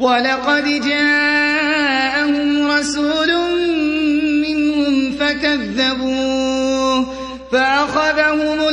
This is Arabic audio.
وَلَقَدْ جَاءَهُمْ رَسُولٌ مِّنْهُمْ فَكَذَّبُوهُ فَأَخَذَهُمُ